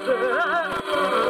Oh,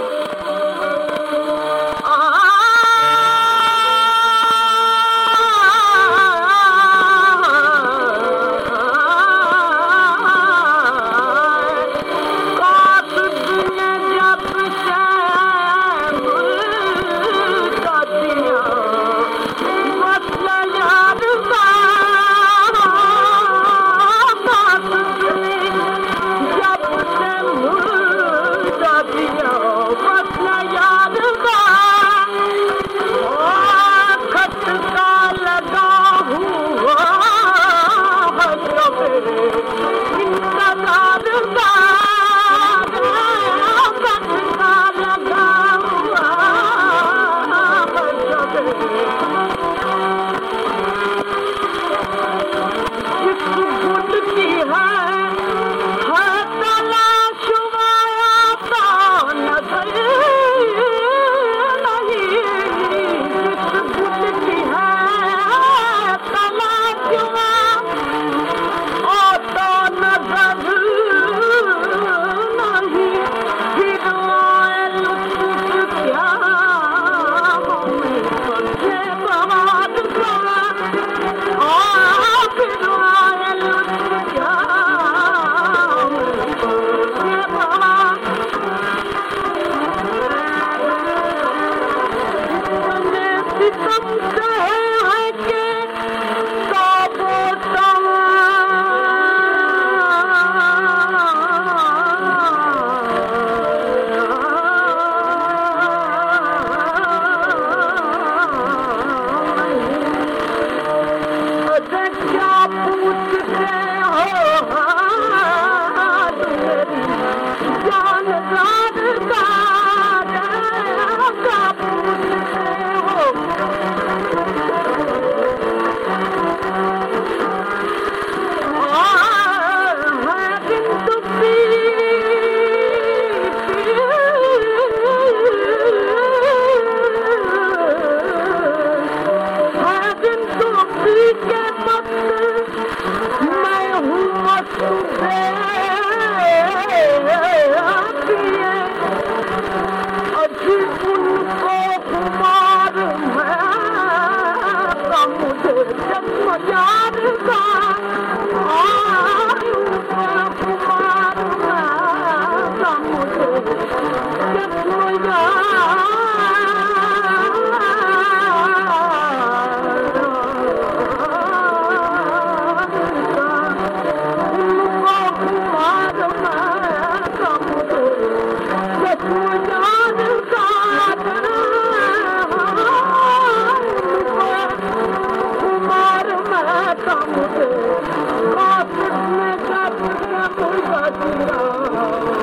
Oh,